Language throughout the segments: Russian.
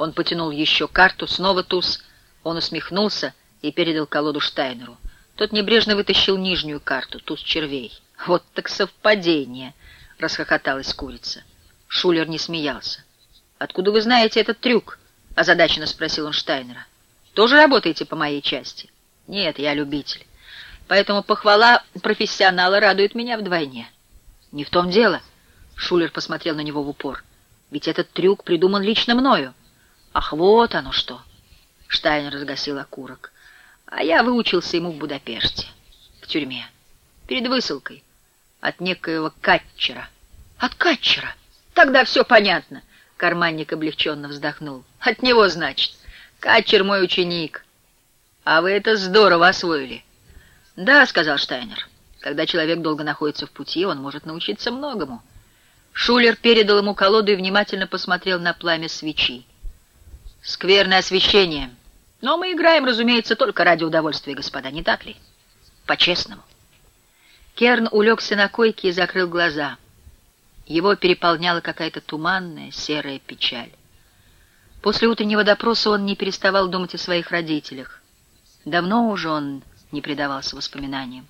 Он потянул еще карту, снова туз. Он усмехнулся и передал колоду Штайнеру. Тот небрежно вытащил нижнюю карту, туз червей. «Вот так совпадение!» — расхохоталась курица. Шулер не смеялся. «Откуда вы знаете этот трюк?» — озадаченно спросил он Штайнера. «Тоже работаете по моей части?» «Нет, я любитель. Поэтому похвала профессионала радует меня вдвойне». «Не в том дело», — Шулер посмотрел на него в упор. «Ведь этот трюк придуман лично мною». «Ах, вот оно что!» Штайнер разгасил окурок. «А я выучился ему в Будапеште, в тюрьме, перед высылкой, от некоего Катчера». «От Катчера? Тогда все понятно!» Карманник облегченно вздохнул. «От него, значит. Катчер мой ученик. А вы это здорово освоили». «Да», — сказал Штайнер. «Когда человек долго находится в пути, он может научиться многому». Шулер передал ему колоду и внимательно посмотрел на пламя свечи. «Скверное освещение. Но мы играем, разумеется, только ради удовольствия, господа, не так ли? По-честному». Керн улегся на койке и закрыл глаза. Его переполняла какая-то туманная, серая печаль. После утреннего допроса он не переставал думать о своих родителях. Давно уже он не предавался воспоминаниям.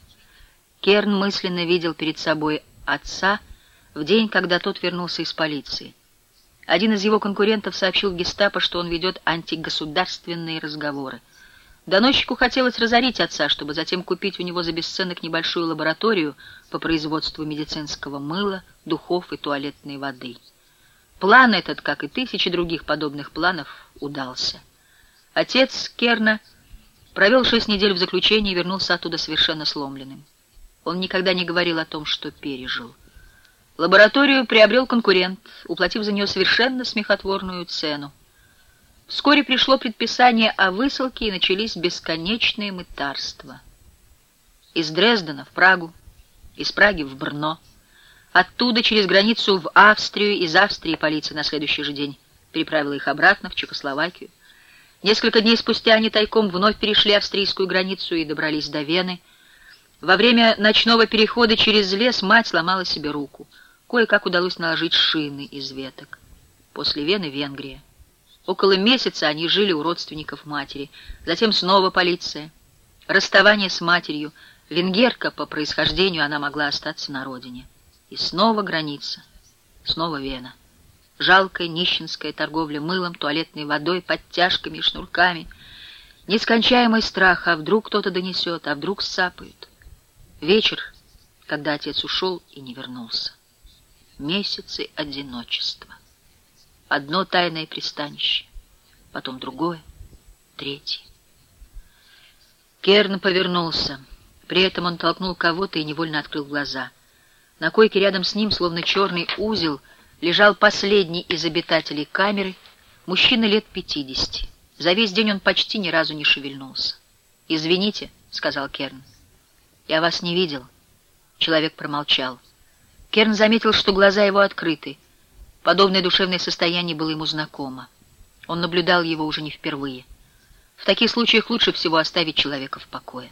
Керн мысленно видел перед собой отца в день, когда тот вернулся из полиции. Один из его конкурентов сообщил гестапо, что он ведет антигосударственные разговоры. Доносчику хотелось разорить отца, чтобы затем купить у него за бесценок небольшую лабораторию по производству медицинского мыла, духов и туалетной воды. План этот, как и тысячи других подобных планов, удался. Отец Керна Провел шесть недель в заключении и вернулся оттуда совершенно сломленным. Он никогда не говорил о том, что пережил. Лабораторию приобрел конкурент, уплатив за нее совершенно смехотворную цену. Вскоре пришло предписание о высылке, и начались бесконечные мытарства. Из Дрездена в Прагу, из Праги в Брно, оттуда через границу в Австрию, из Австрии полиция на следующий же день переправила их обратно в Чехословакию. Несколько дней спустя они тайком вновь перешли австрийскую границу и добрались до Вены. Во время ночного перехода через лес мать сломала себе руку. Кое-как удалось наложить шины из веток. После Вены — Венгрия. Около месяца они жили у родственников матери. Затем снова полиция. Расставание с матерью. Венгерка по происхождению она могла остаться на родине. И снова граница. Снова Вена. Жалкая нищенская торговля мылом, туалетной водой, подтяжками и шнурками. Нескончаемый страх, а вдруг кто-то донесет, а вдруг сцапают. Вечер, когда отец ушел и не вернулся. Месяцы одиночества. Одно тайное пристанище, потом другое, третье. Керн повернулся. При этом он толкнул кого-то и невольно открыл глаза. На койке рядом с ним, словно черный узел, лежал последний из обитателей камеры, мужчина лет пятидесяти. За весь день он почти ни разу не шевельнулся. «Извините», — сказал Керн. «Я вас не видел». Человек промолчал. Керн заметил, что глаза его открыты. Подобное душевное состояние было ему знакомо. Он наблюдал его уже не впервые. В таких случаях лучше всего оставить человека в покое.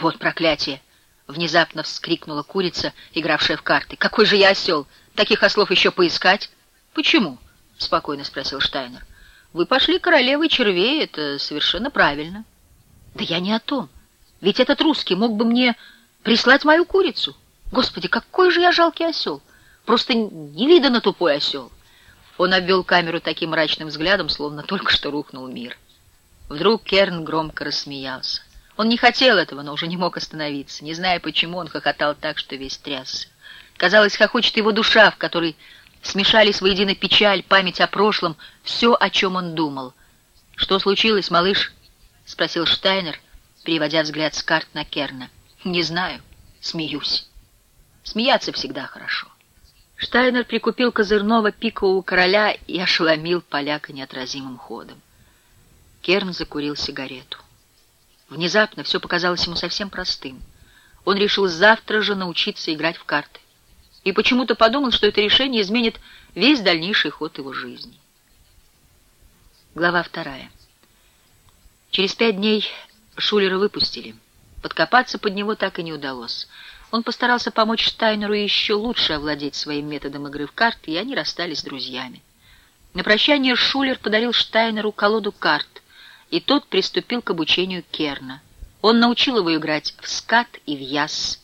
«Вот проклятие!» — внезапно вскрикнула курица, игравшая в карты. «Какой же я осел! Таких ослов еще поискать. Почему? Спокойно спросил Штайнер. Вы пошли королевой червей, это совершенно правильно. Да я не о том. Ведь этот русский мог бы мне прислать мою курицу. Господи, какой же я жалкий осел. Просто невиданно тупой осел. Он обвел камеру таким мрачным взглядом, словно только что рухнул мир. Вдруг Керн громко рассмеялся. Он не хотел этого, но уже не мог остановиться. Не зная почему, он хохотал так, что весь трясся. Казалось, хохочет его душа, в которой смешались воедино печаль, память о прошлом, все, о чем он думал. «Что случилось, малыш?» — спросил Штайнер, переводя взгляд с карт на Керна. «Не знаю. Смеюсь. Смеяться всегда хорошо». Штайнер прикупил козырного пикового короля и ошеломил поляка неотразимым ходом. Керн закурил сигарету. Внезапно все показалось ему совсем простым. Он решил завтра же научиться играть в карты и почему-то подумал, что это решение изменит весь дальнейший ход его жизни. Глава вторая. Через пять дней Шулера выпустили. Подкопаться под него так и не удалось. Он постарался помочь Штайнеру еще лучше овладеть своим методом игры в карты, и они расстались с друзьями. На прощание Шулер подарил Штайнеру колоду карт, и тот приступил к обучению Керна. Он научил его играть в скат и в яс,